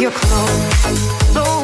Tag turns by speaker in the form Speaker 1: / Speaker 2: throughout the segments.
Speaker 1: your clothes,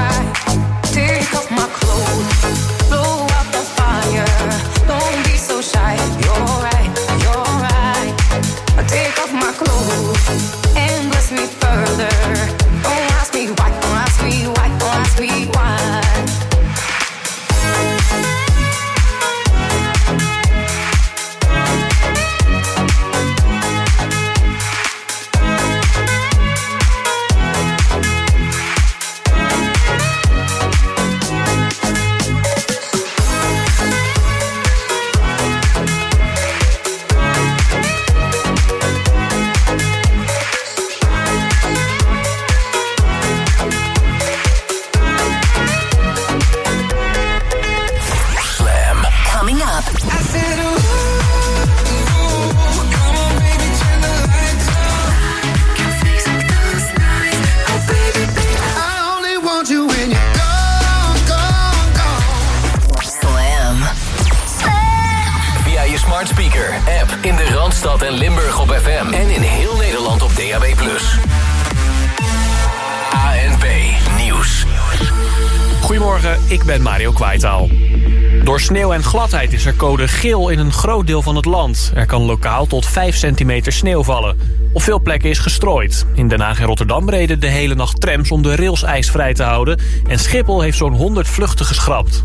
Speaker 2: Sneeuw en gladheid is er code geel in een groot deel van het land. Er kan lokaal tot 5 centimeter sneeuw vallen. Op veel plekken is gestrooid. In Den Haag en Rotterdam reden de hele nacht trams om de rails ijsvrij te houden. En Schiphol heeft zo'n 100 vluchten geschrapt.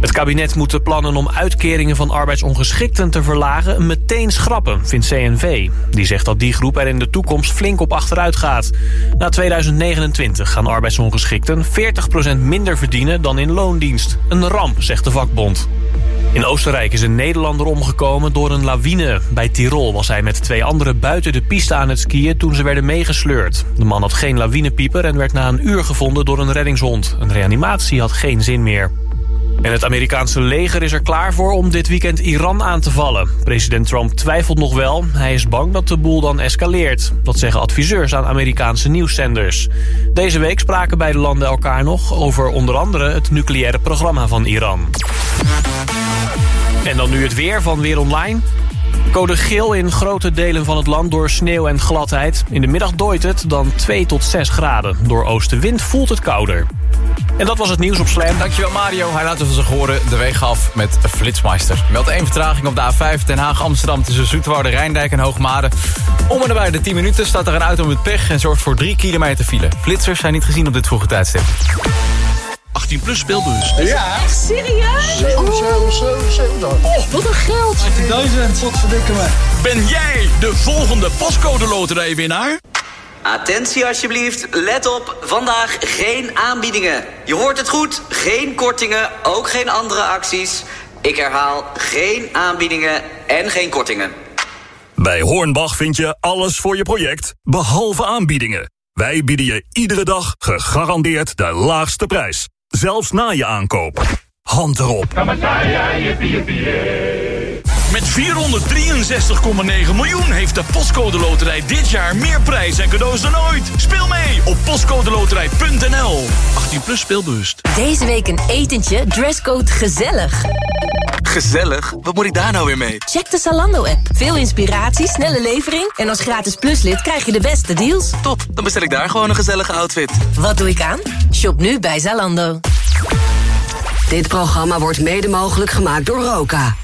Speaker 2: Het kabinet moet de plannen om uitkeringen van arbeidsongeschikten te verlagen meteen schrappen, vindt CNV. Die zegt dat die groep er in de toekomst flink op achteruit gaat. Na 2029 gaan arbeidsongeschikten 40% minder verdienen dan in loondienst. Een ramp, zegt de vakbond. In Oostenrijk is een Nederlander omgekomen door een lawine. Bij Tirol was hij met twee anderen buiten de piste aan het skiën toen ze werden meegesleurd. De man had geen lawinepieper en werd na een uur gevonden door een reddingshond. Een reanimatie had geen zin meer. En het Amerikaanse leger is er klaar voor om dit weekend Iran aan te vallen. President Trump twijfelt nog wel. Hij is bang dat de boel dan escaleert. Dat zeggen adviseurs aan Amerikaanse nieuwszenders. Deze week spraken beide landen elkaar nog over onder andere het nucleaire programma van Iran. En dan nu het weer van Weer Online. Code geel in grote delen van het land door sneeuw en gladheid. In de middag dooit het dan 2 tot 6 graden. Door oostenwind voelt het kouder. En dat was het nieuws op Slam.
Speaker 3: Dankjewel Mario. Hij laat van zich horen de wegen af met Flitsmeister. Meldt één vertraging op de A5 Den Haag-Amsterdam tussen Zoetwoude, Rijndijk en Hoogmade. Om en nabij de 10 minuten staat er een auto met pech en zorgt voor 3 kilometer file. Flitsers zijn niet gezien op dit vroege tijdstip.
Speaker 4: 18 plus speelbus.
Speaker 5: Serieus? Oh, wat een geld.
Speaker 4: 18.000. Wat verdikken me. Ben jij de volgende postcode loterijwinnaar?
Speaker 6: Attentie alsjeblieft, let op, vandaag geen aanbiedingen. Je hoort het goed, geen kortingen, ook geen andere acties. Ik herhaal, geen aanbiedingen en geen kortingen.
Speaker 7: Bij Hornbach vind je alles voor je project, behalve aanbiedingen. Wij bieden je iedere dag gegarandeerd de laagste prijs. Zelfs na je aankoop. Hand erop.
Speaker 4: Met 463,9 miljoen heeft de Postcode Loterij dit jaar meer prijs en cadeaus dan ooit. Speel mee op postcodeloterij.nl. 18 plus speelbewust.
Speaker 8: Deze week een etentje, dresscode gezellig.
Speaker 9: Gezellig? Wat moet ik daar nou weer mee?
Speaker 8: Check de Zalando-app. Veel inspiratie, snelle levering... en als gratis pluslid krijg je de beste deals.
Speaker 9: Top, dan bestel ik daar gewoon een gezellige outfit.
Speaker 8: Wat doe ik aan? Shop nu bij Zalando.
Speaker 10: Dit programma wordt mede mogelijk gemaakt door Roka.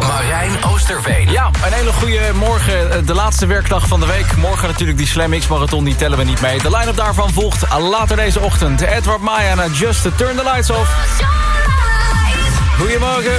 Speaker 11: Marijn Oosterveen.
Speaker 2: Ja, een hele goede morgen. Eh, De laatste werkdag van de week. Morgen natuurlijk die Slam X-marathon, die tellen we niet mee. De line-up daarvan volgt later deze ochtend. Edward Maya en Just Turn the Lights Off. Goedemorgen.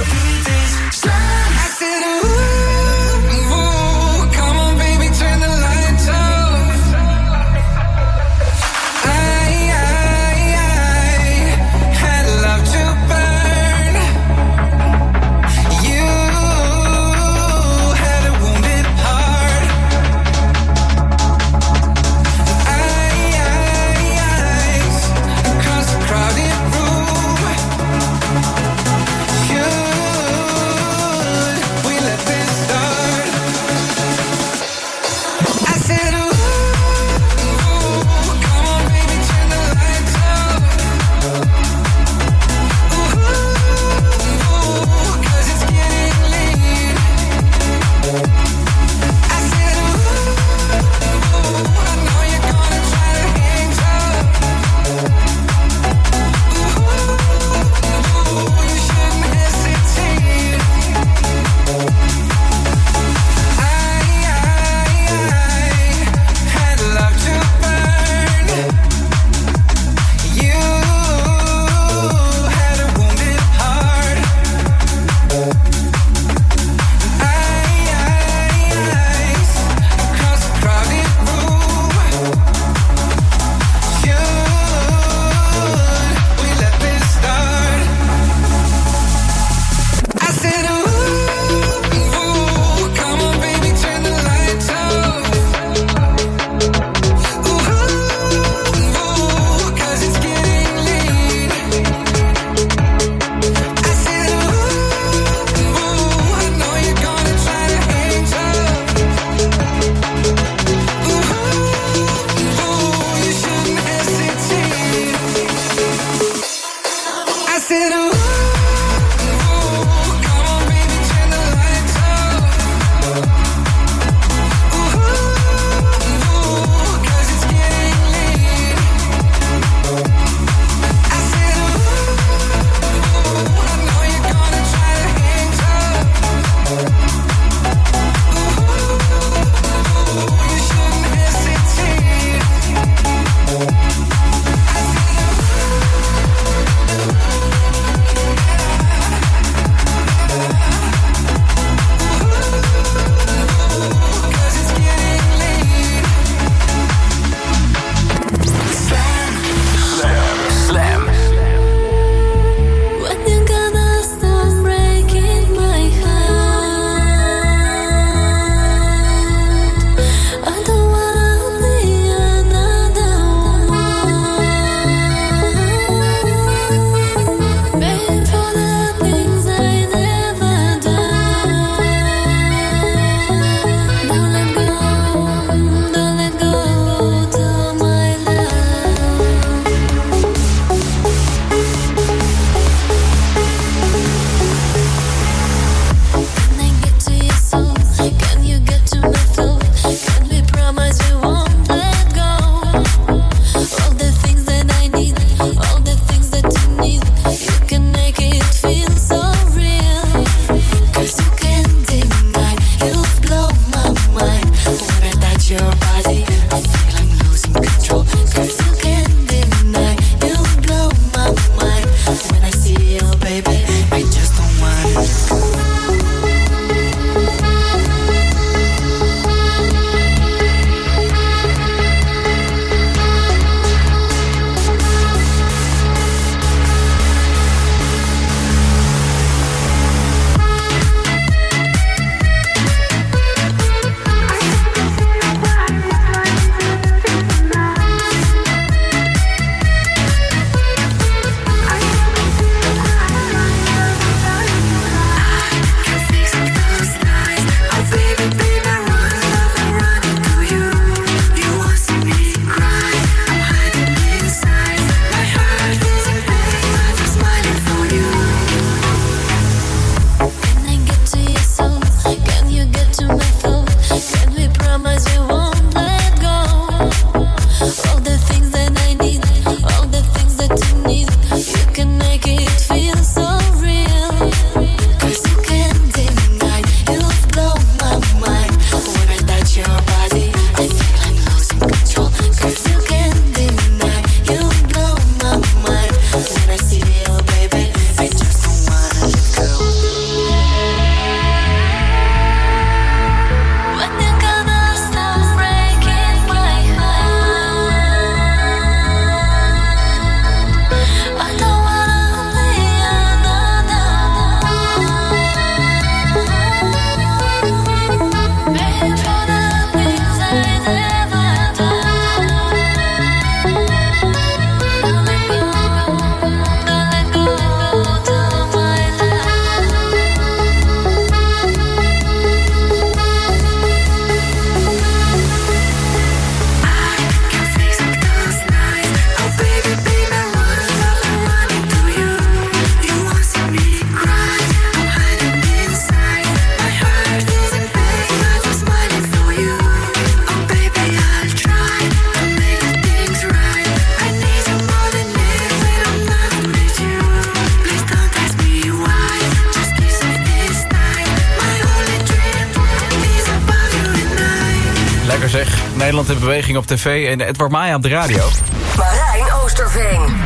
Speaker 3: Nederland in beweging op tv en Edward Maya op de radio.
Speaker 10: Marijn Oosterveen.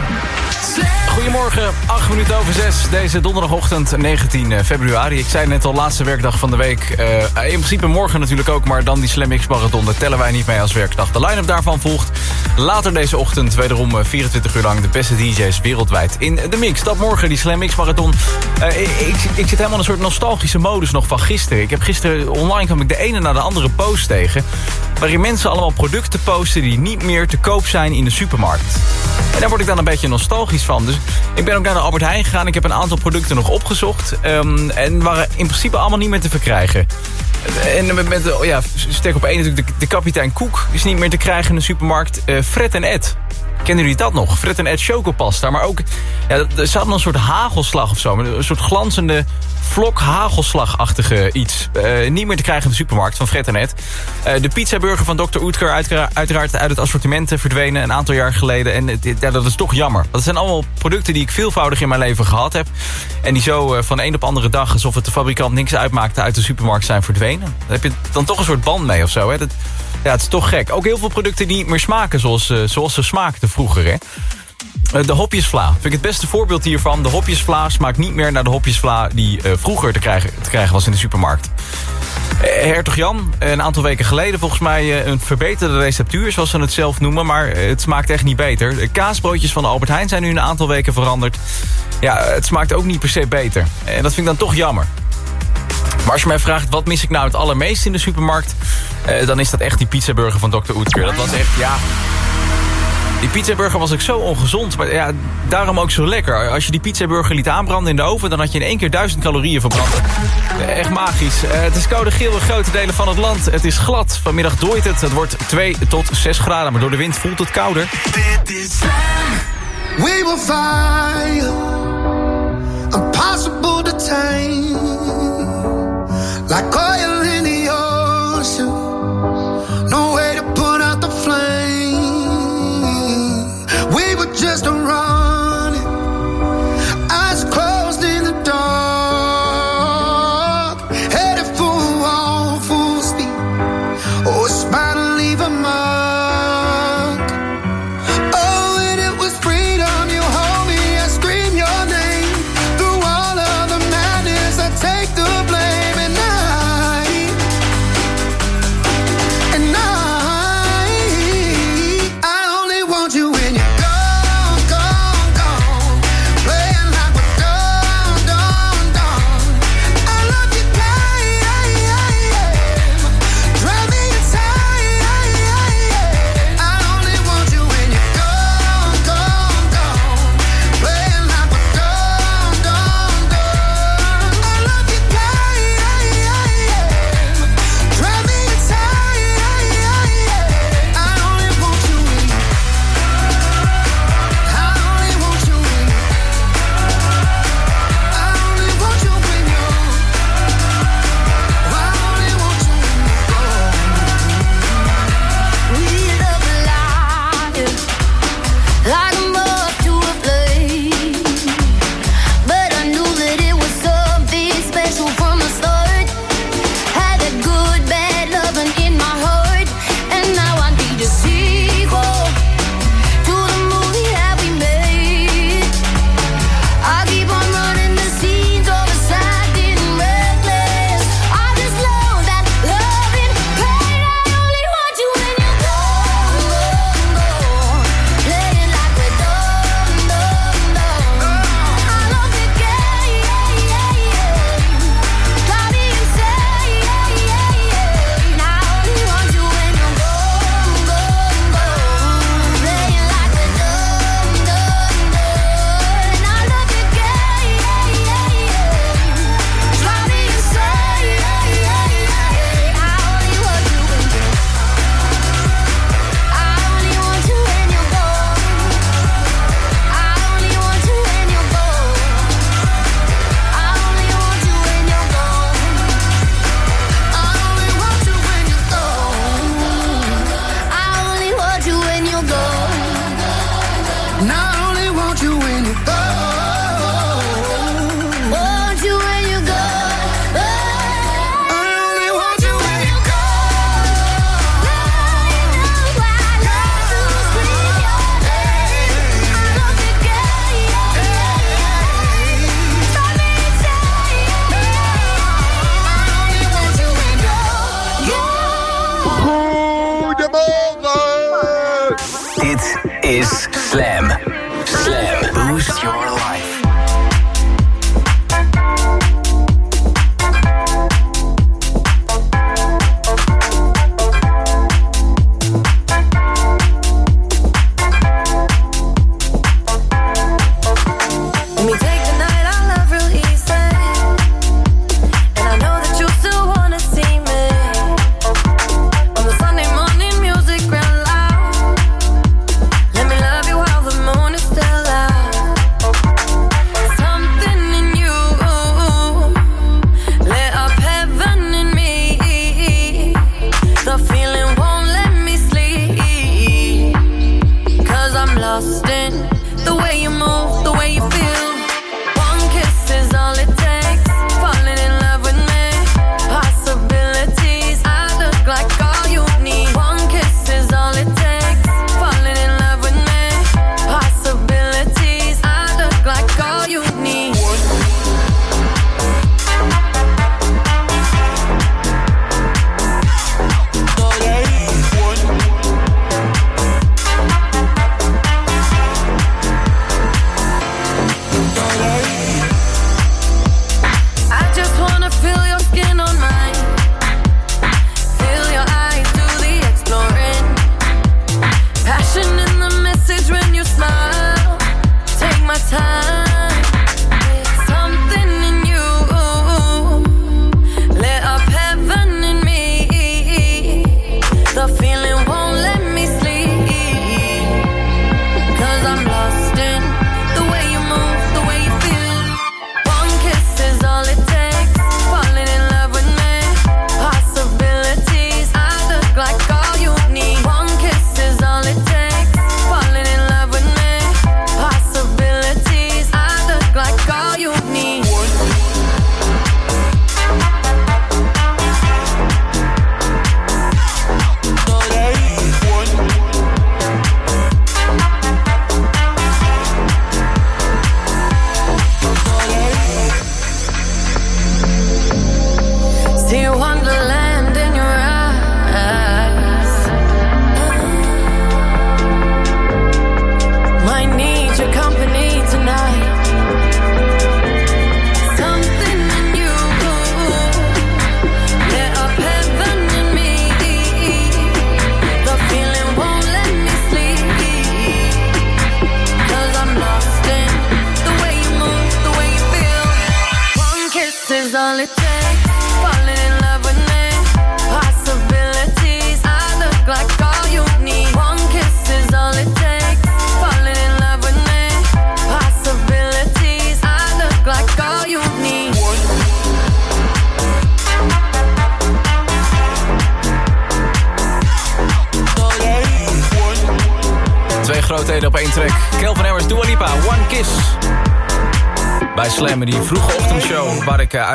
Speaker 3: Goedemorgen, 8 minuten over 6. Deze donderdagochtend 19 februari. Ik zei net al, laatste werkdag van de week. Uh, in principe morgen natuurlijk ook, maar dan die Slam X Marathon. Dat tellen wij niet mee als werkdag. De line-up daarvan volgt later deze ochtend... wederom 24 uur lang de beste DJ's wereldwijd in de mix. Dat morgen, die Slam X Marathon. Uh, ik, ik, zit helemaal in een soort nostalgische modus nog van gisteren. Ik heb gisteren online kwam ik de ene na de andere post tegen... waarin mensen allemaal producten posten die niet meer te koop zijn in de supermarkt. En daar word ik dan een beetje nostalgisch van. Dus ik ben ook naar de Albert Heijn gegaan. Ik heb een aantal producten nog opgezocht. Um, en waren in principe allemaal niet meer te verkrijgen. En met, met oh ja, steek op één natuurlijk de, de kapitein Koek is niet meer te krijgen in de supermarkt. Uh, Fred en Ed. Kennen jullie dat nog? Fred en Ed chocopasta. Maar ook, ja, er zat een soort hagelslag of zo. Een soort glanzende vlok hagelslagachtige iets. Uh, niet meer te krijgen in de supermarkt van Fred en Ed. Uh, de pizzaburger van Dr. Oetker uiteraard uit het assortiment verdwenen een aantal jaar geleden. En ja, dat is toch jammer. Dat zijn allemaal producten die ik veelvoudig in mijn leven gehad heb. En die zo uh, van een op andere dag, alsof het de fabrikant niks uitmaakte, uit de supermarkt zijn verdwenen. Daar heb je dan toch een soort band mee of zo. Hè? Dat, ja, het is toch gek. Ook heel veel producten die niet meer smaken zoals, zoals ze smaakten vroeger. Hè? De hopjesvla. Vind ik het beste voorbeeld hiervan. De hopjesvla smaakt niet meer naar de hopjesvla die uh, vroeger te krijgen, te krijgen was in de supermarkt. Hertog Jan, een aantal weken geleden volgens mij een verbeterde receptuur, zoals ze het zelf noemen. Maar het smaakt echt niet beter. De kaasbroodjes van Albert Heijn zijn nu een aantal weken veranderd. Ja, het smaakt ook niet per se beter. En dat vind ik dan toch jammer. Maar als je mij vraagt, wat mis ik nou het allermeest in de supermarkt... Eh, dan is dat echt die pizzaburger van Dr. Oetker. Dat was echt, ja... Die pizzaburger was ook zo ongezond, maar ja, daarom ook zo lekker. Als je die pizzaburger liet aanbranden in de oven... dan had je in één keer duizend calorieën verbrand. Echt magisch. Uh, het is koude geel in grote delen van het land. Het is glad. Vanmiddag dooit het. Het wordt 2 tot 6 graden, maar door de wind voelt het kouder.
Speaker 12: Is We will. Impossible to tame.
Speaker 1: Like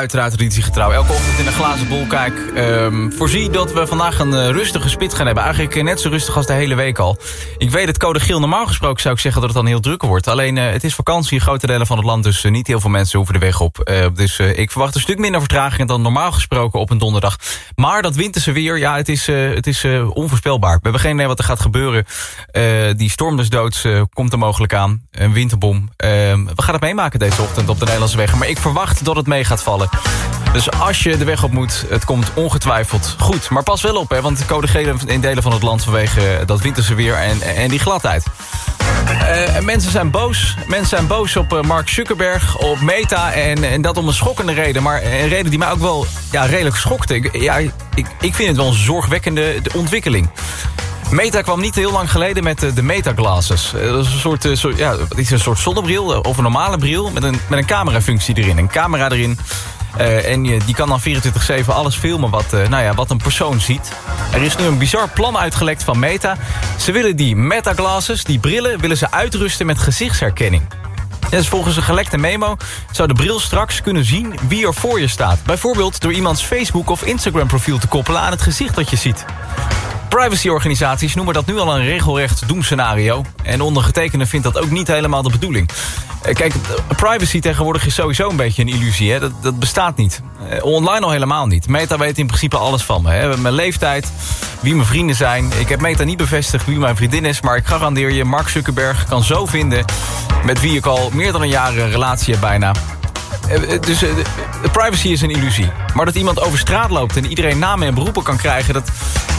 Speaker 3: uiteraard traditiegetrouw elke ochtend in een glazen bol kijk... Um, voorzie dat we vandaag een uh, rustige spit gaan hebben. Eigenlijk uh, net zo rustig als de hele week al. Ik weet het code geel. Normaal gesproken zou ik zeggen dat het dan heel druk wordt. Alleen het is vakantie in grote delen van het land... dus niet heel veel mensen hoeven de weg op. dus ik verwacht een stuk minder vertragingen dan normaal gesproken op een donderdag. Maar dat winterse weer, ja, het is, het is onvoorspelbaar. We hebben geen idee wat er gaat gebeuren. die storm doods komt er mogelijk aan. Een winterbom. Ehm, we gaan het meemaken deze ochtend op de Nederlandse weg. Maar ik verwacht dat het mee gaat vallen. Dus als je de weg op moet, het komt ongetwijfeld goed. Maar pas wel op, hè, want de code gele in delen van het land... vanwege dat winterse weer en, en die gladheid. Uh, mensen zijn boos. Mensen zijn boos op uh, Mark Zuckerberg, op Meta. En, en dat om een schokkende reden. Maar een reden die mij ook wel ja, redelijk schokte. Ik, ja, ik, ik vind het wel een zorgwekkende ontwikkeling. Meta kwam niet heel lang geleden met de, de Meta Glasses. Dat is een soort, soort, ja, is een soort zonnebril of een normale bril met een, met een camerafunctie erin. Een camera erin. Uh, en die kan dan 24-7 alles filmen wat, uh, nou ja, wat een persoon ziet. Er is nu een bizar plan uitgelekt van Meta. Ze willen die Meta Glasses, die brillen, willen ze uitrusten met gezichtsherkenning. Dus volgens een gelekte memo zou de bril straks kunnen zien wie er voor je staat. Bijvoorbeeld door iemands Facebook of Instagram profiel te koppelen aan het gezicht dat je ziet. Privacyorganisaties noemen dat nu al een regelrecht doemscenario. En ondergetekende vindt dat ook niet helemaal de bedoeling. Eh, Kijk, privacy tegenwoordig is sowieso een beetje een illusie. Hè? Dat, dat bestaat niet. Eh, Online al helemaal niet. Meta weet in principe alles van me. Hè? Mijn leeftijd, wie mijn vrienden zijn. Ik heb Meta niet bevestigd wie mijn vriendin is... maar ik garandeer je, Mark Zuckerberg kan zo vinden... met wie ik al meer dan een jaar een relatie heb bijna. Eh, eh, Dus eh, privacy is een illusie. Maar dat iemand over straat loopt en iedereen namen en beroepen kan krijgen... Dat,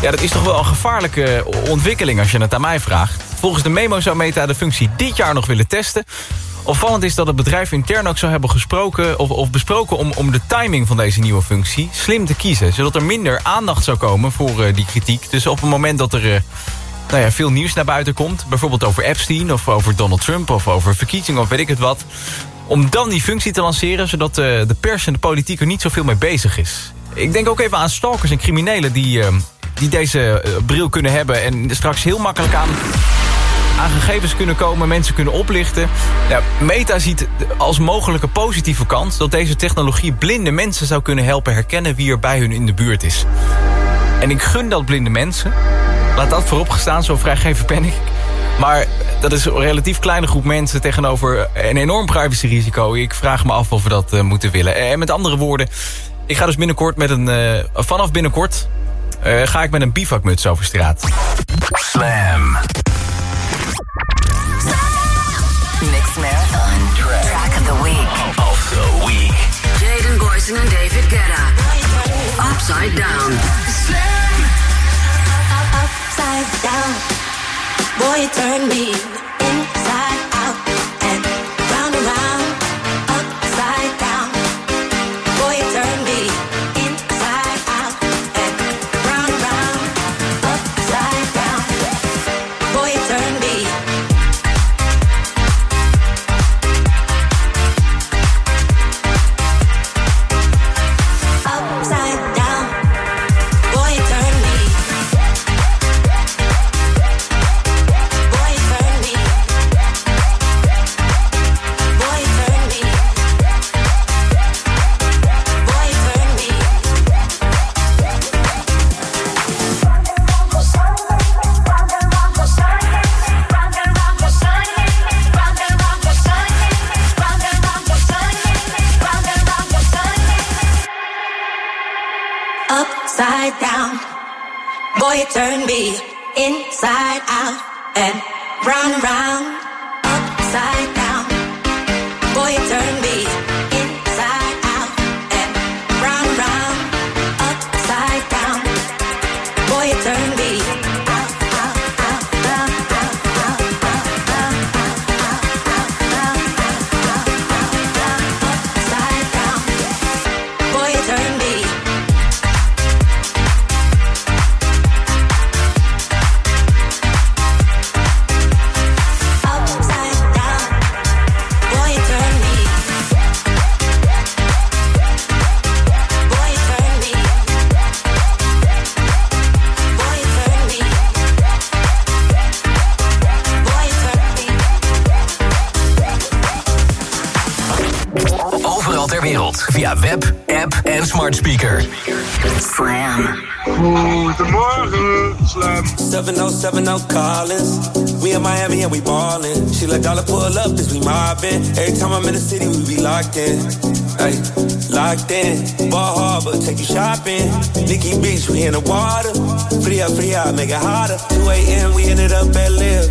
Speaker 3: ja, dat is toch wel een gevaarlijke ontwikkeling als je het aan mij vraagt. Volgens de memo zou Meta de functie dit jaar nog willen testen. Opvallend is dat het bedrijf intern ook zou hebben gesproken... of, of besproken om, om de timing van deze nieuwe functie slim te kiezen. Zodat er minder aandacht zou komen voor die kritiek. Dus op het moment dat er... nou ja, veel nieuws naar buiten komt. Bijvoorbeeld over Epstein of over Donald Trump of over verkiezingen of weet ik het wat. Om dan die functie te lanceren zodat eh, de pers en de politiek er niet zoveel mee bezig is. Ik denk ook even aan stalkers en criminelen die, eh, die deze eh, bril kunnen hebben... en straks heel makkelijk aan, aan gegevens kunnen komen, mensen kunnen oplichten. Meta ziet als mogelijke positieve kant... dat deze technologie blinde mensen zou kunnen helpen herkennen... wie er bij hun in de buurt is. En ik gun dat blinde mensen. Laat dat vooropgestaan, zo vrijgeven ben ik. Maar dat is een relatief kleine groep mensen tegenover een enorm privacyrisico. Ik vraag me af of we dat eh, moeten willen. En met andere woorden, ik ga dus binnenkort met een... eh, vanaf binnenkort eh, ga ik met een bivakmuts over straat.
Speaker 11: Slam.
Speaker 10: Mixed Marathon. Track of the Week.
Speaker 11: Of the week.
Speaker 10: Jaden Boyson and David Guetta. Upside Down.
Speaker 13: upside down. Boy, you turn me
Speaker 14: 7070 Collins. We in Miami and we ballin'. She let dollar pull up, cause we mobbin'. Every time I'm in the city, we be locked in. Ay, locked in. Ball Harbor, take you shopping. Nikki Beach, we in the water. Free up, free out, make it hotter. 2 a.m., we ended up at Live.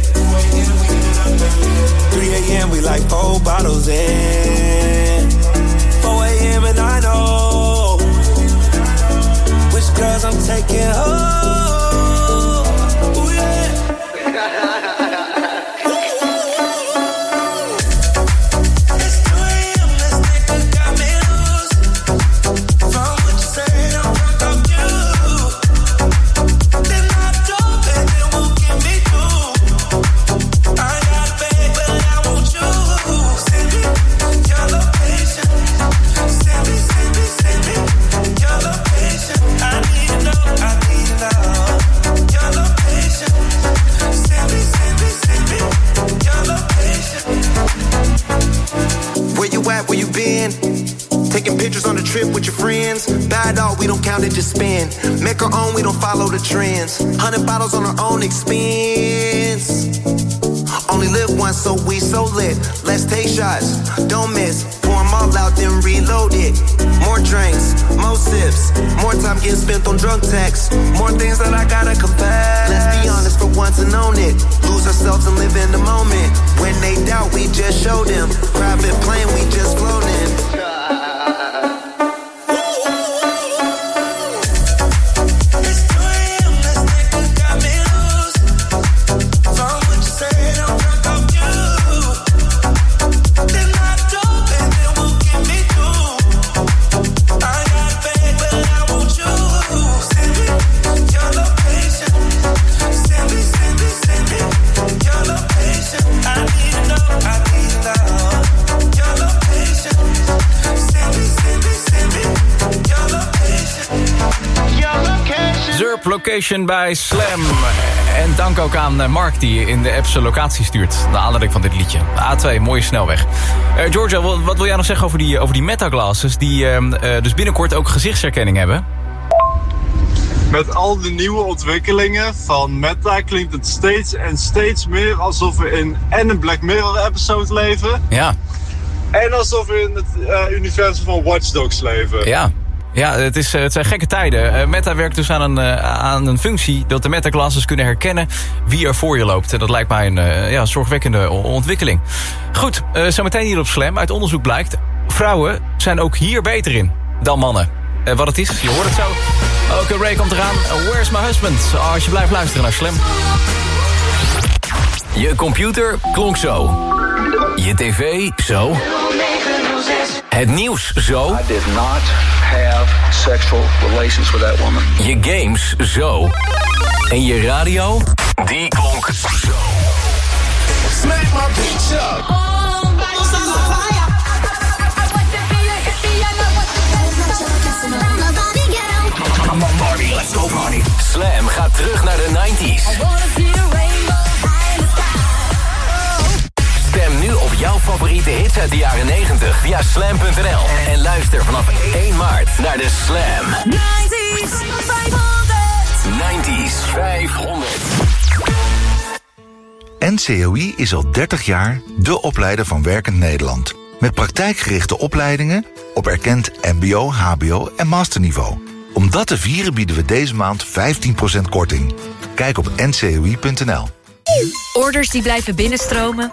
Speaker 14: 3 a.m., we like four bottles in. 4 a.m., and I know which girls I'm taking home.
Speaker 15: Trip with your friends. Bad dog, we don't count it, just spend. Make our own, we don't follow the trends. Hundred bottles on our own expense. Only live once, so we so lit. Let's take shots, don't miss. Pour 'em all out, then reload it. More drinks, more sips. More time getting spent on drug texts. More things that I gotta confess. Let's be honest for once and own it. Lose ourselves and live in the moment. When they doubt, we just show them. Private plane, we just.
Speaker 3: Zurp Location bij Slam. En dank ook aan eh, Mark die in de app zijn locatie stuurt. De aanleiding van dit liedje. De A2, mooie snelweg. Georgia, wat, wat wil jij nog zeggen over die, over die metaglasses... die ehm, eh, dus binnenkort ook gezichtsherkenning hebben?
Speaker 16: Met al de nieuwe ontwikkelingen van Meta klinkt het steeds en steeds meer alsof we in en een Black Mirror episode leven.
Speaker 3: Ja.
Speaker 16: En alsof we in het universum van Watch Dogs leven.
Speaker 3: Ja. Ja, het, is, eh, het zijn gekke tijden. Eh, Meta werkt dus aan een, eh, aan een functie dat de Meta-glasses kunnen herkennen wie er voor je loopt. En dat lijkt mij een ja, zorgwekkende ontwikkeling. Goed, zometeen hier op Slam. Uit onderzoek blijkt, vrouwen zijn ook hier beter in dan mannen. Wat het is, je hoort het zo. Oké, Ray komt eraan. Where's my husband? Als je blijft luisteren naar Slam.
Speaker 11: Je computer klonk zo. Je tv zo. Het nieuws zo. I did not have sexual relations with that woman. Je games zo. En je radio, die klonk zo.
Speaker 13: Smack my bitch up.
Speaker 11: Come on Marty, let's go Marty. Slam gaat terug naar de 90s. Stem nu op jouw favoriete hits uit de jaren 90 via slam.nl. En luister vanaf 1 maart naar de Slam
Speaker 13: 90s 500.
Speaker 11: 90s 500.
Speaker 17: NCOI is al 30 jaar de opleider van Werkend Nederland. Met praktijkgerichte opleidingen op erkend mbo, hbo en masterniveau. Om dat te vieren bieden we deze maand 15% korting. Kijk op ncoi.nl.
Speaker 18: Orders die blijven binnenstromen.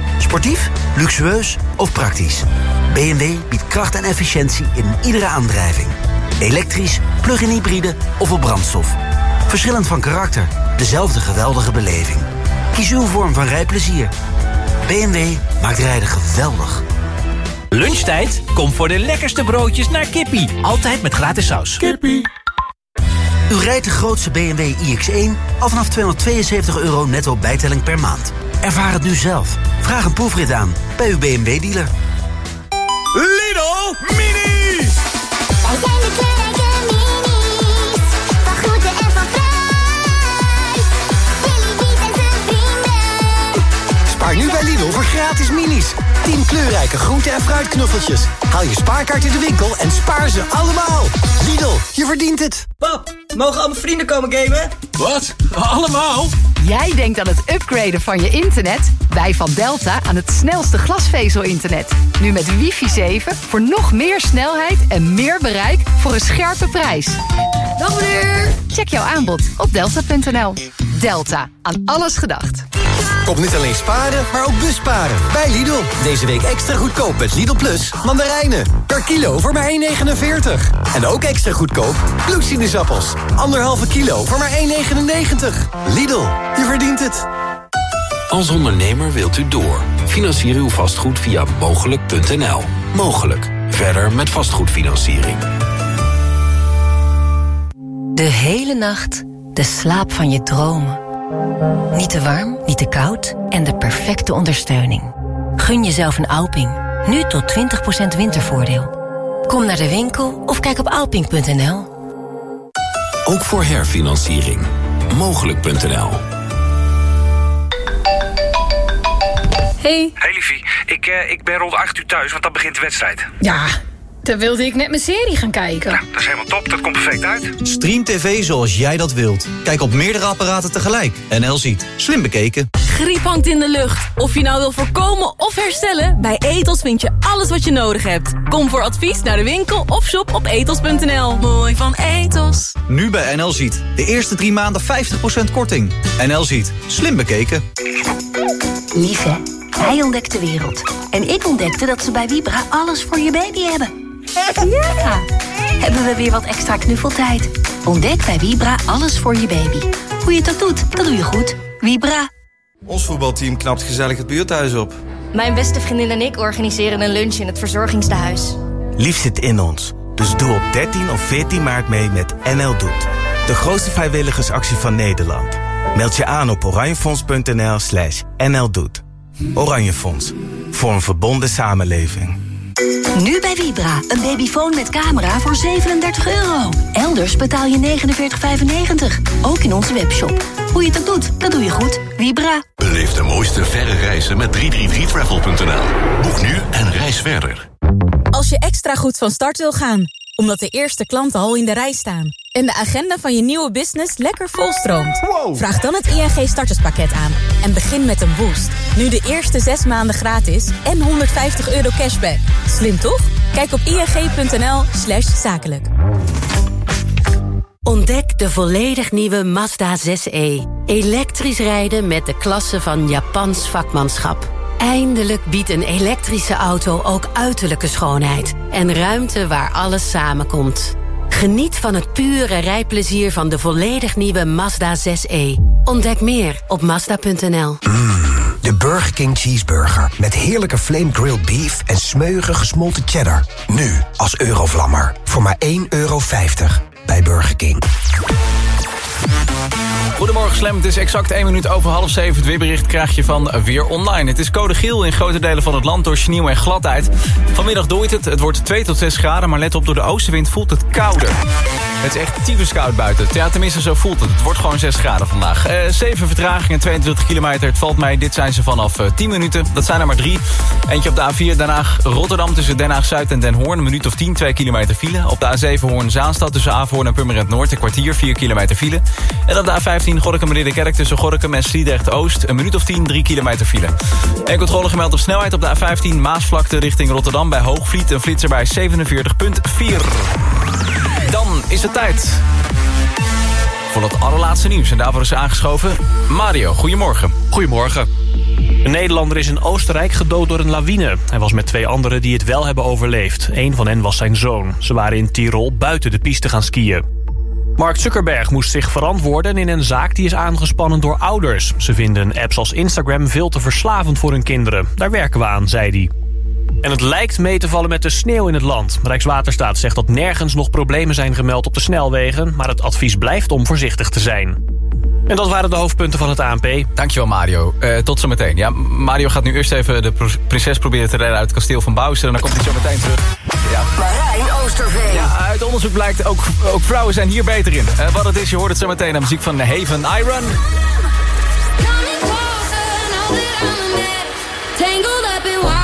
Speaker 19: Sportief, luxueus of praktisch? BMW biedt kracht en efficiëntie in iedere aandrijving. Elektrisch, plug-in hybride of op brandstof. Verschillend van karakter, dezelfde geweldige beleving. Kies uw vorm van rijplezier. BMW maakt rijden geweldig.
Speaker 20: Lunchtijd? Kom voor de lekkerste broodjes naar Kippie. Altijd met gratis saus. Kippie.
Speaker 19: U rijdt de grootste BMW iX1 al vanaf 272 euro netto bijtelling per maand. Ervaar het nu zelf. Vraag een proefrit aan bij uw BMW-dealer.
Speaker 13: Lidl Mini! Wij zijn de kleurrijke minis. Van groente en van fruit. Billy Beat en zijn vrienden.
Speaker 21: Spaar nu bij Lidl voor gratis minis. 10 kleurrijke groente- en fruitknuffeltjes. Haal je spaarkaart in de winkel en spaar ze allemaal. Lidl, je verdient het.
Speaker 6: Pap, mogen al mijn vrienden komen gamen?
Speaker 21: Wat? Allemaal?
Speaker 1: Jij denkt aan het upgraden van je internet? Wij van Delta aan het snelste glasvezel-internet. Nu met wifi 7 voor nog meer snelheid en meer bereik voor een scherpe prijs. Dag meneer! Check jouw aanbod op delta.nl. Delta, aan alles gedacht.
Speaker 22: Kom niet alleen sparen, maar ook busparen. Bij Lidl. Deze week extra goedkoop met Lidl Plus mandarijnen. Per kilo voor maar 1,49. En ook extra goedkoop bloedsinusappels. Anderhalve kilo voor maar 1,99. Lidl, je verdient het.
Speaker 23: Als ondernemer wilt u door. Financier uw vastgoed via mogelijk.nl. Mogelijk. Verder met vastgoedfinanciering.
Speaker 8: De hele nacht de slaap van je dromen. Niet te warm, niet te koud en de perfecte ondersteuning. Gun jezelf een Alping. Nu tot 20% wintervoordeel. Kom naar de winkel of kijk op alping.nl.
Speaker 23: Ook voor herfinanciering. Mogelijk.nl.
Speaker 24: Hey.
Speaker 25: Hey liefie, ik, eh, ik ben rond 8 uur thuis, want dan begint de wedstrijd.
Speaker 24: Ja, dan wilde ik net mijn serie gaan kijken.
Speaker 25: Dat is helemaal top, dat komt perfect uit.
Speaker 26: Stream TV zoals jij dat wilt. Kijk op meerdere apparaten tegelijk. NL ziet. Slim bekeken.
Speaker 18: Griep hangt in de lucht. Of je nou wil voorkomen of herstellen... bij Etos vind je alles wat je nodig hebt. Kom voor advies naar de winkel of shop op etos.nl. Mooi van Etos.
Speaker 26: Nu bij NL ziet. De eerste drie maanden 50% korting. NL ziet. Slim bekeken.
Speaker 27: Lieve, hij ontdekt de wereld. En ik ontdekte dat ze bij Vibra alles voor je baby hebben. Ja! Hebben we weer wat extra knuffeltijd? Ontdek bij Vibra alles voor je baby. Hoe je het ook doet, dat doe je goed. Vibra.
Speaker 28: Ons voetbalteam knapt gezellig het buurthuis op.
Speaker 29: Mijn beste vriendin en ik organiseren een lunch in het verzorgingstehuis.
Speaker 30: Lief zit in ons. Dus doe op 13 of 14 maart mee met NL Doet. De grootste vrijwilligersactie van Nederland. Meld je aan op oranjefonds.nl slash nldoet. Oranje Fonds. Voor een verbonden samenleving.
Speaker 27: Nu bij Vibra. Een babyfoon met camera voor 37 euro. Elders betaal je 49,95. Ook in onze webshop. Hoe je het ook doet, dat doe je goed. Vibra.
Speaker 19: Beleef de mooiste verre reizen met 333travel.nl. Boek nu en reis verder.
Speaker 31: Als je extra goed van start wil gaan, omdat de eerste klanten al in de rij staan... en de agenda van je nieuwe business lekker volstroomt... vraag dan het ING starterspakket aan en begin met een boost. Nu de eerste zes maanden gratis en 150 euro cashback. Slim toch? Kijk op ing.nl slash zakelijk.
Speaker 32: Ontdek de volledig nieuwe Mazda 6e. Elektrisch rijden met de klasse van Japans vakmanschap. Eindelijk biedt een elektrische auto ook uiterlijke schoonheid. En ruimte waar alles samenkomt. Geniet van het pure rijplezier van de volledig nieuwe Mazda 6e. Ontdek meer op Mazda.nl.
Speaker 33: De Burger King Cheeseburger. Met heerlijke flame grilled beef en smeuige gesmolten cheddar. Nu als Eurovlammer. Voor maar 1,50 euro bij Burger King.
Speaker 3: Goedemorgen Slam, het is exact 1 minuut over half 7. Het weerbericht krijg je van Weer Online. Het is code geel in grote delen van het land door sneeuw en gladheid. Vanmiddag dooit het, het wordt 2 tot 6 graden... maar let op, door de oostenwind voelt het kouder. Het is echt tyfus koud buiten. Ja, tenminste, zo voelt het. Het wordt gewoon 6 graden vandaag. Uh, 7 vertragingen, 22 kilometer. Het valt mij, dit zijn ze vanaf uh, 10 minuten. Dat zijn er maar drie. Eentje op de A4, Den Haag, Rotterdam tussen Den Haag-Zuid en Den Hoorn. Een minuut of 10, 2 kilometer file. Op de A7 Hoorn-Zaanstad tussen Averhoorn en Purmerend Noord. Een kwartier, 4 kilometer file. En op de A15 Gorkum-Ridderkerk tussen Gorkum en Sliedrecht-Oost. Een minuut of 10, 3 kilometer file. En controle gemeld op snelheid op de A15 Maasvlakte richting Rotterdam bij Hoogvliet. Een flitser bij 47,4. Dan is het tijd voor het allerlaatste nieuws. En daarvoor is aangeschoven Mario. Goedemorgen.
Speaker 2: Goedemorgen. Een Nederlander is in Oostenrijk gedood door een lawine. Hij was met twee anderen die het wel hebben overleefd. Een van hen was zijn zoon. Ze waren in Tirol buiten de piste gaan skiën. Mark Zuckerberg moest zich verantwoorden in een zaak die is aangespannen door ouders. Ze vinden apps als Instagram veel te verslavend voor hun kinderen. Daar werken we aan, zei hij. En het lijkt mee te vallen met de sneeuw in het land. Rijkswaterstaat zegt dat nergens nog problemen zijn gemeld op de snelwegen... maar het advies blijft om voorzichtig te zijn. En dat waren de hoofdpunten van het ANP.
Speaker 3: Dankjewel Mario. Uh, tot zometeen. Ja, Mario gaat nu eerst even de prinses proberen te redden uit het kasteel van Bouwster. En dan komt hij zo meteen terug.
Speaker 10: Ja. Marijn Oosterveen.
Speaker 3: Ja, uit onderzoek blijkt ook, ook vrouwen zijn hier beter in. Uh, wat het is, je hoort het zo meteen aan muziek van Haven Iron.
Speaker 13: Tangled up in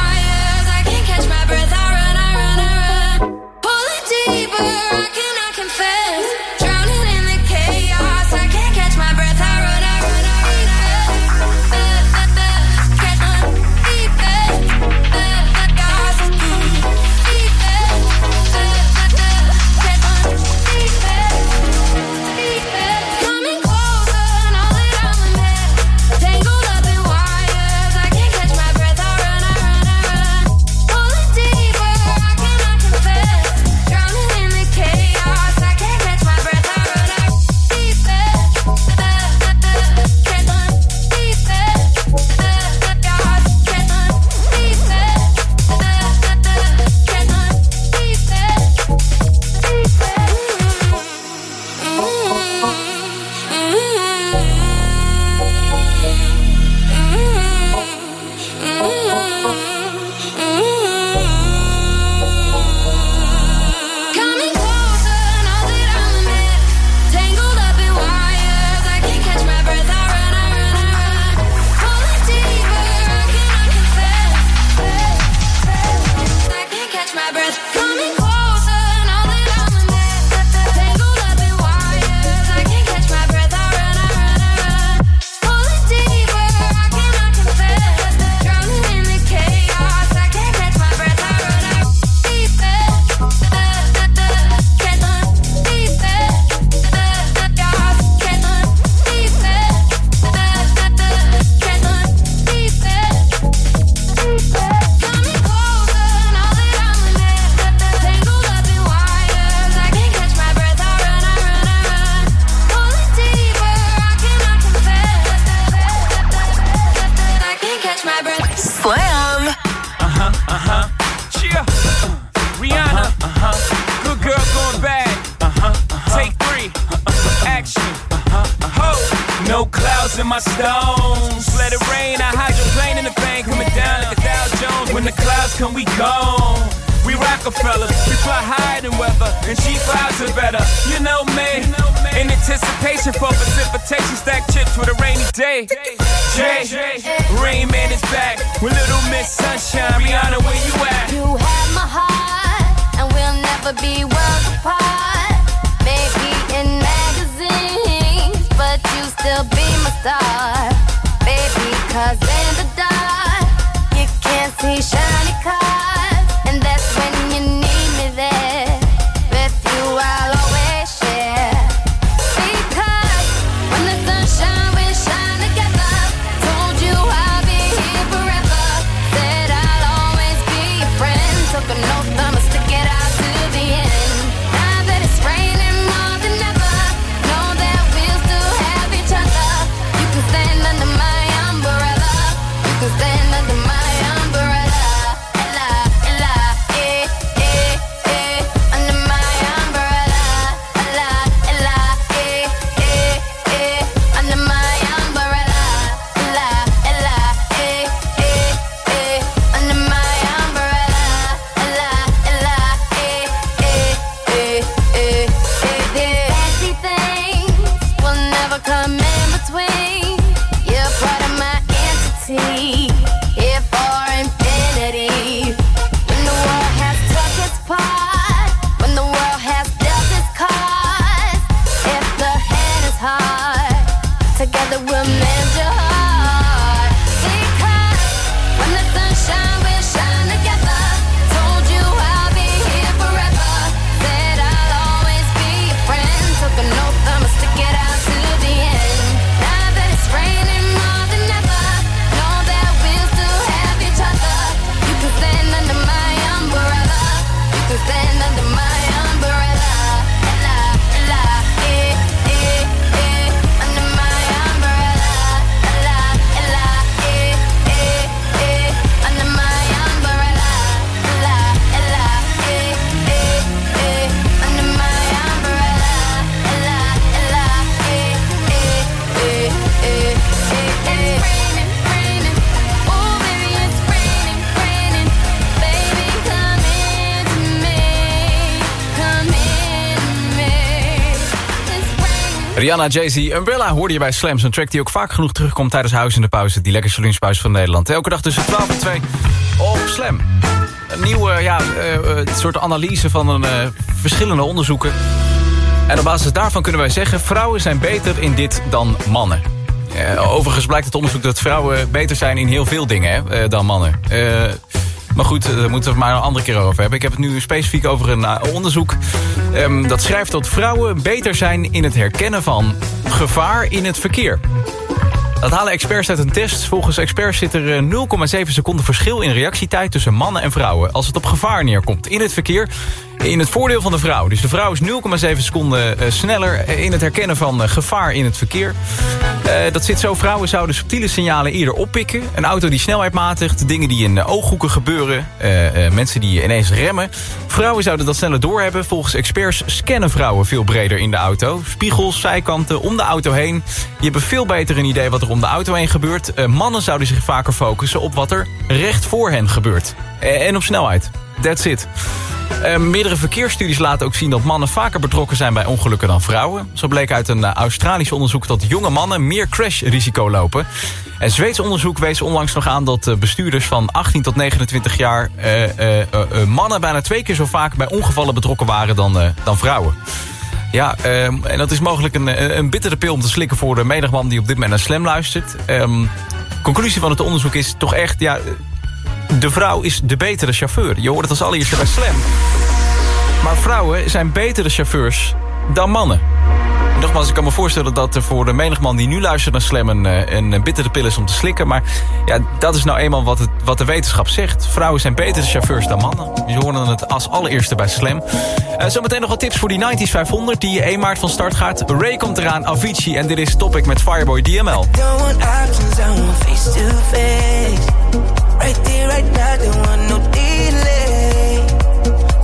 Speaker 34: Rihanna,
Speaker 3: Jay-Z, Umbrella hoorde je bij Slam. Een track die ook vaak genoeg terugkomt tijdens Huis in de Pauze. Die lekkerste lunchpauze van Nederland. Elke dag tussen 12 en 2 op Slam. Een nieuwe ja, eh, eh, soort analyse van een, eh, verschillende onderzoeken. En op basis daarvan kunnen wij zeggen... vrouwen zijn beter in dit dan mannen. Overigens blijkt het onderzoek dat vrouwen beter zijn in heel veel dingen hè, dan mannen. Eh, maar goed, eh, daar moeten we het maar een andere keer over hebben. Ik heb het nu specifiek over een eh, onderzoek. Ehm, dat schrijft dat vrouwen beter zijn in het herkennen van gevaar in het verkeer. Dat halen experts uit een test. Volgens experts zit er eh, 0,7 seconden verschil in reactietijd tussen mannen en vrouwen. Als het op gevaar neerkomt in het verkeer. In het voordeel van de vrouw. Dus de vrouw is 0,7 seconden eh, sneller in het herkennen van eh, gevaar in het verkeer. Eh, dat zit zo. Vrouwen zouden subtiele signalen eerder oppikken. Een auto die snelheid matigt. Dingen die in eh, ooghoeken gebeuren. eh, eh, mensen die ineens remmen. Vrouwen zouden dat sneller doorhebben. Volgens experts scannen vrouwen veel breder in de auto. Spiegels, zijkanten, om de auto heen. Je hebt een veel beter een idee wat er om de auto heen gebeurt. Eh, mannen zouden zich vaker focussen op wat er recht voor hen gebeurt. Eh, en op snelheid. That's it. Eh, meerdere verkeersstudies laten ook zien dat mannen vaker betrokken zijn bij ongelukken dan vrouwen. Zo bleek uit een eh, Australisch onderzoek dat jonge mannen meer crashrisico lopen. En Zweeds onderzoek wees onlangs nog aan dat eh, bestuurders van 18 tot 29 jaar... mannen bijna twee keer zo vaak bij ongevallen betrokken waren dan, dan vrouwen. Ja, ehm, en dat is mogelijk een, een bittere pil om te slikken voor de menig man die op dit moment naar Slam luistert. Ehm, conclusie van het onderzoek is toch echt, ja, de vrouw is de betere chauffeur. Je hoort het als allereerste bij Slam. Maar vrouwen zijn betere chauffeurs dan mannen. Nogmaals, ik kan me voorstellen dat er voor de menig man die nu luistert naar Slam... een, eh, een bittere pil is om te slikken. Maar ja, dat is nou eenmaal wat, wat de wetenschap zegt. Vrouwen zijn betere chauffeurs dan mannen. Je hoorde het als allereerste bij Slam. Eh, zometeen nog wat tips voor die 90s 500 die 1 maart van start gaat. Ray komt eraan, Avicii en dit is Topic met Fireboy DML.
Speaker 13: Right
Speaker 15: there, right now, don't want no delay.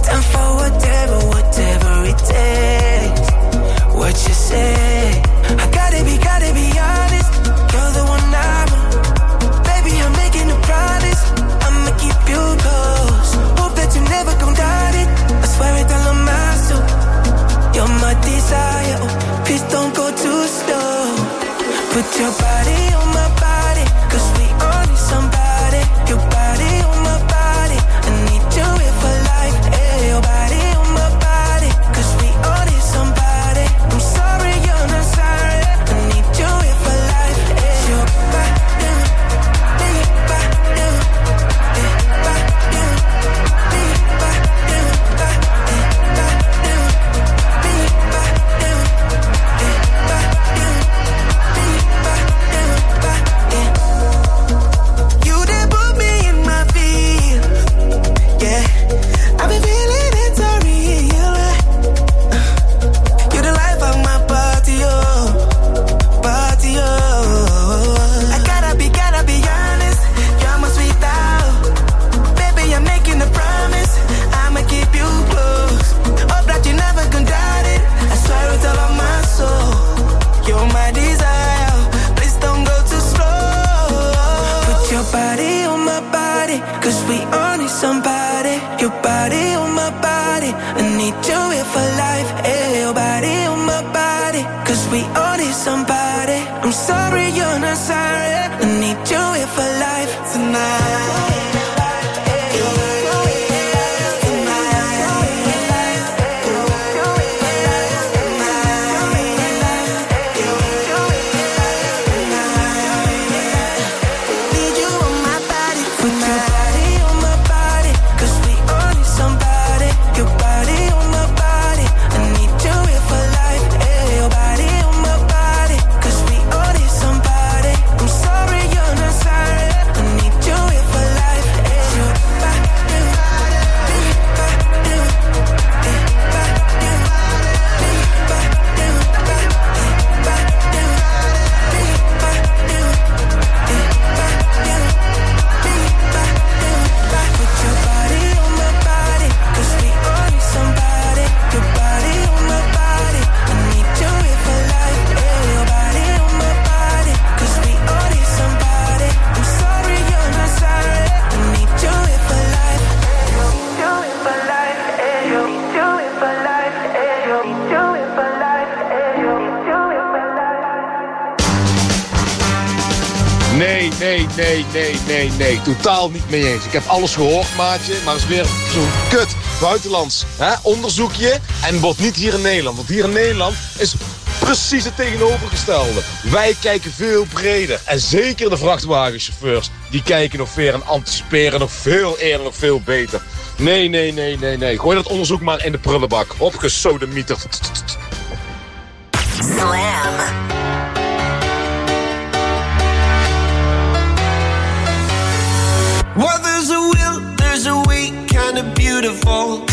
Speaker 15: Time for whatever, whatever it takes. What you say? I gotta be, gotta be honest. You're the one I want, Baby, I'm making a promise. I'ma keep you close. Hope that you never gon' doubt it. I swear it all on my soul. You're my desire. Oh, please don't go too slow. Put your body on
Speaker 35: nee, totaal niet mee eens. Ik heb alles gehoord, maatje, maar het is weer zo'n kut buitenlands hè, onderzoekje. En wordt niet hier in Nederland, want hier in Nederland is precies het tegenovergestelde. Wij kijken veel breder. En zeker de vrachtwagenchauffeurs, die kijken nog ver en anticiperen nog veel eerder, nog veel beter. Nee, nee, nee, nee, nee. Gooi dat onderzoek maar in de prullenbak. Opgesodemieterd.
Speaker 10: Slam.
Speaker 15: fall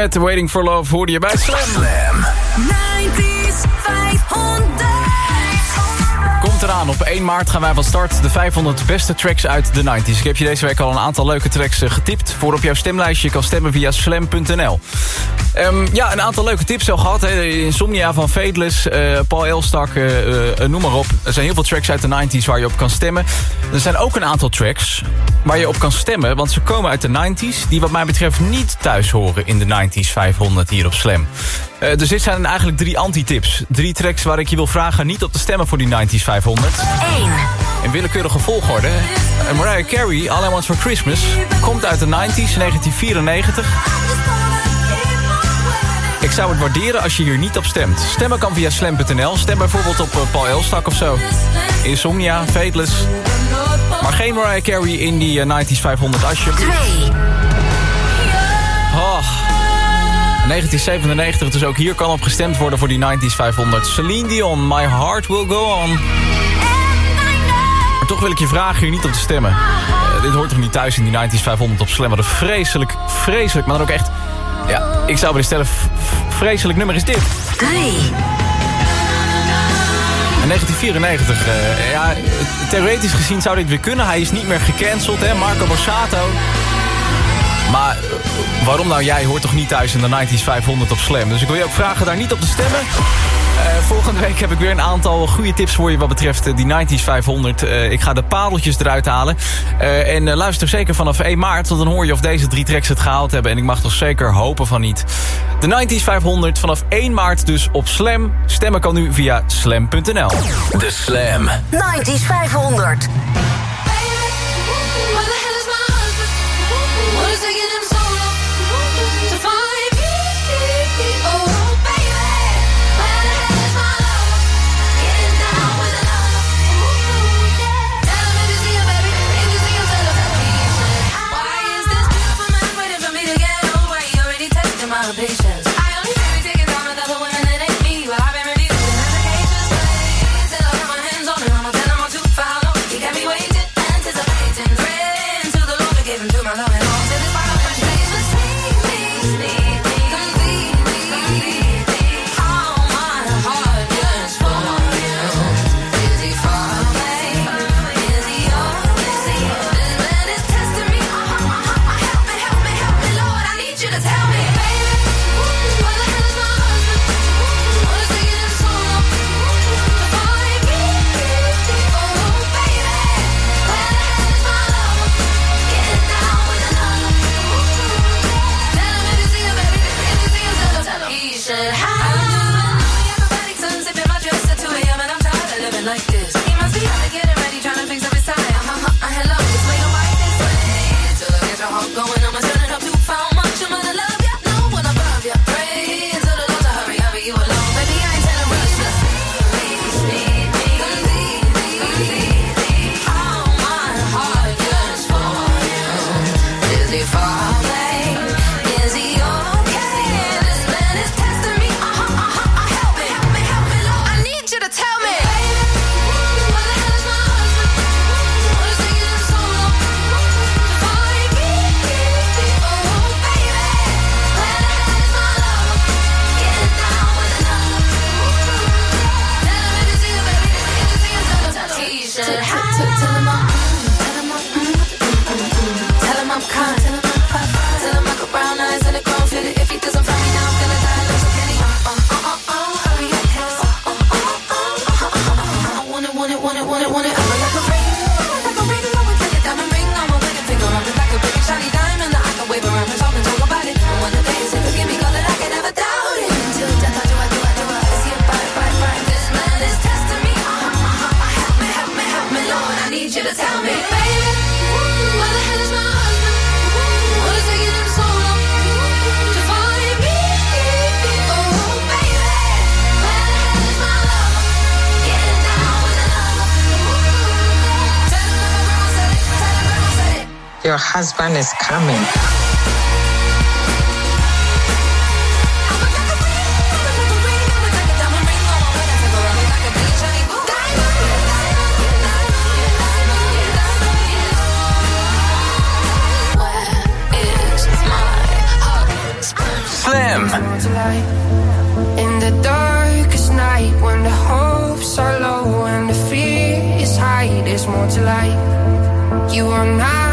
Speaker 3: Met Waiting for Love hoorde je bij Slam. Slam.
Speaker 13: 90s 500.
Speaker 3: Komt eraan. Op 1 maart gaan wij van start de 500 beste tracks uit de 90s. Ik heb je deze week al een aantal leuke tracks uh, getipt. Voor op jouw stemlijstje. Je kan stemmen via slam.nl. Um, ja, een aantal leuke tips al gehad. Hè. Insomnia van Fadeless, uh, Paul Elstak, uh, noem maar op. Er zijn heel veel tracks uit de 90s waar je op kan stemmen. Er zijn ook een aantal tracks waar je op kan stemmen. Want ze komen uit de 90s. Die wat mij betreft niet thuis horen in de 90s 500 hier op Slam. Uh, dus dit zijn eigenlijk drie anti-tips. Drie tracks waar ik je wil vragen niet op te stemmen voor die 90s 500.
Speaker 13: 1.
Speaker 3: In willekeurige volgorde. Uh, Mariah Carey, All I Want For Christmas, komt uit de 90s, 1994. Ik zou het waarderen als je hier niet op stemt. Stemmen kan via slam.nl. Stem bijvoorbeeld op uh, Paul Elstak of zo. Insomnia, Fateless. Maar geen Mariah Carey in die 90s 500 asje.
Speaker 13: 2.
Speaker 3: Oh. 1997, dus ook hier kan op gestemd worden voor die 90s 500. Celine Dion, My Heart Will Go On. Maar toch wil ik je vragen hier niet op te stemmen. Uh, dit hoort toch niet thuis in die 90s 500 op Slam. Wat een vreselijk, vreselijk, maar dan ook echt... Ik zou willen stellen, vreselijk nummer is dit.
Speaker 13: 3.
Speaker 3: In 1994, uh, ja, theoretisch gezien zou dit weer kunnen. Hij is niet meer gecanceld, hè, Marco Borsato. Maar uh, waarom nou jij hoort toch niet thuis in de 90s 500 op Slam. Dus ik wil je ook vragen daar niet op te stemmen. Uh, volgende week heb ik weer een aantal goede tips voor je wat betreft uh, die 90s 500. Uh, ik ga de padeltjes eruit halen. en luister zeker vanaf 1 maart, want dan hoor je of deze drie tracks het gehaald hebben. En ik mag toch zeker hopen van niet. De 90s 500 vanaf 1 maart dus op Slam. Stemmen kan nu via slam.nl.
Speaker 11: De Slam.
Speaker 13: 90s 500.
Speaker 36: salvation. Your husband is
Speaker 37: coming.
Speaker 36: Where is my husband?
Speaker 11: Slam.
Speaker 1: In the darkest night, when the hopes are low and the fear is high, there's more to life. You are not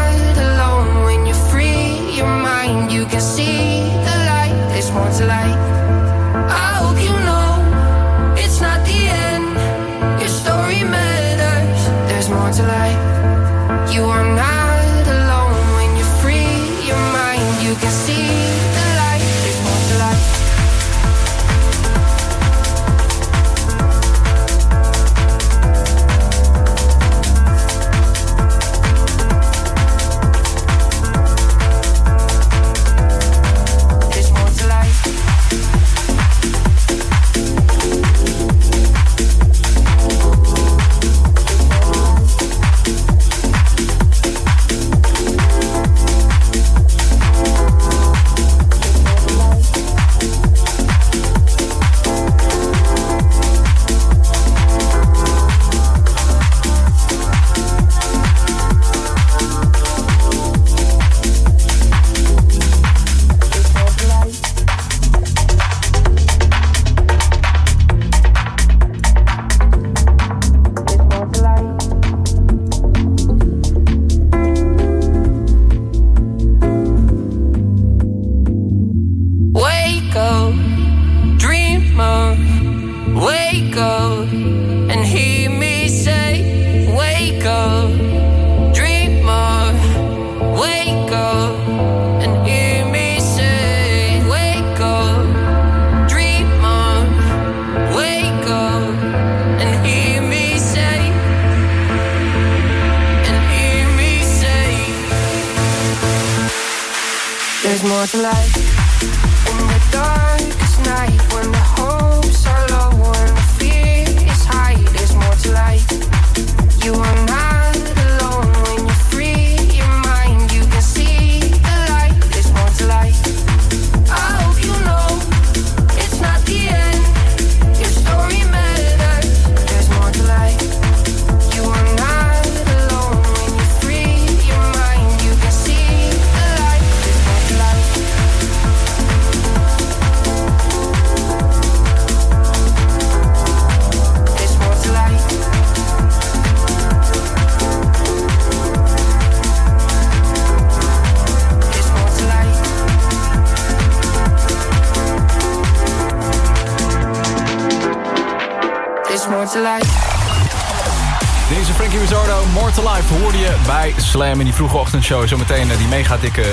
Speaker 3: ochtendshow. Zometeen eh, die mega dikke eh,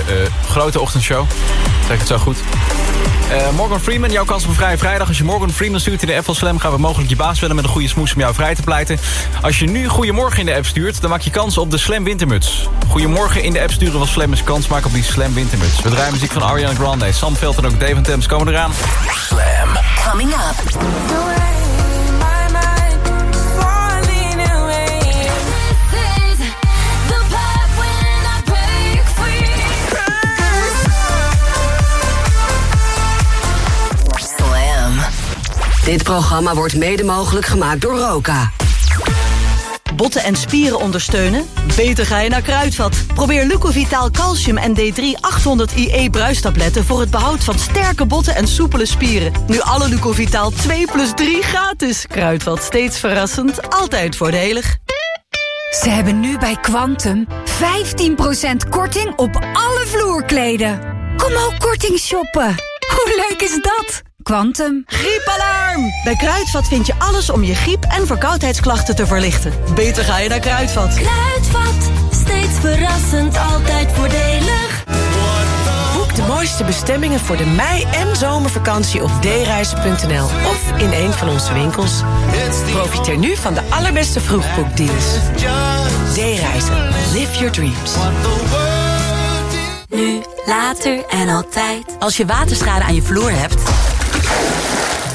Speaker 3: grote ochtendshow. Zeg ik het zo goed. Eh, Morgan Freeman, jouw kans op een vrije vrijdag. Als je Morgan Freeman stuurt in de app van Slam... gaan we mogelijk je baas willen met een goede smoes om jou vrij te pleiten. Als je nu Goedemorgen in de app stuurt... dan maak je kans op de Slam Wintermuts. Goedemorgen in de app sturen van Slam is kans maken op die Slam Wintermuts. We draaien muziek van Ariana Grande, Sam Veld en ook Dave Thames komen eraan.
Speaker 11: Slam.
Speaker 36: Coming up.
Speaker 10: Dit programma wordt mede mogelijk gemaakt door Roka.
Speaker 38: Botten en spieren ondersteunen? Beter ga je naar Kruidvat. Probeer Lucovitaal Calcium en D3 800 IE bruistabletten... voor het behoud van sterke botten en soepele spieren. Nu alle Lucovitaal 2 plus 3 gratis. Kruidvat, steeds verrassend, altijd voordelig.
Speaker 31: Ze hebben nu bij Quantum 15% korting op alle vloerkleden. Kom ook korting shoppen. Hoe leuk is dat? Quantum.
Speaker 38: Griepalarm! Bij Kruidvat vind je alles om je griep- en verkoudheidsklachten te verlichten. Beter ga je naar Kruidvat.
Speaker 1: Kruidvat, steeds verrassend, altijd voordelig.
Speaker 23: Boek de mooiste bestemmingen voor de mei- en zomervakantie op dereizen.nl of in een van onze winkels. Profiteer nu van de allerbeste vroegboekdeals. D-reizen. Live your dreams.
Speaker 32: Nu, later en altijd. Als je waterschade aan je vloer hebt,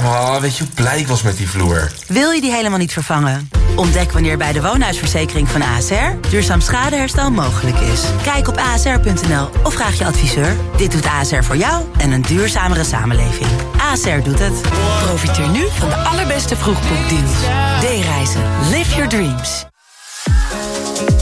Speaker 39: Oh, weet je hoe blij ik was met die vloer?
Speaker 32: wil je die helemaal niet vervangen. Ontdek wanneer bij de woonhuisverzekering van ASR duurzaam schadeherstel mogelijk is. Kijk op asr.nl of vraag je adviseur. Dit doet ASR voor jou en een duurzamere samenleving. ASR doet het.
Speaker 23: Profiteer nu van de allerbeste vroegboekdeals. D-reizen. Live your dreams.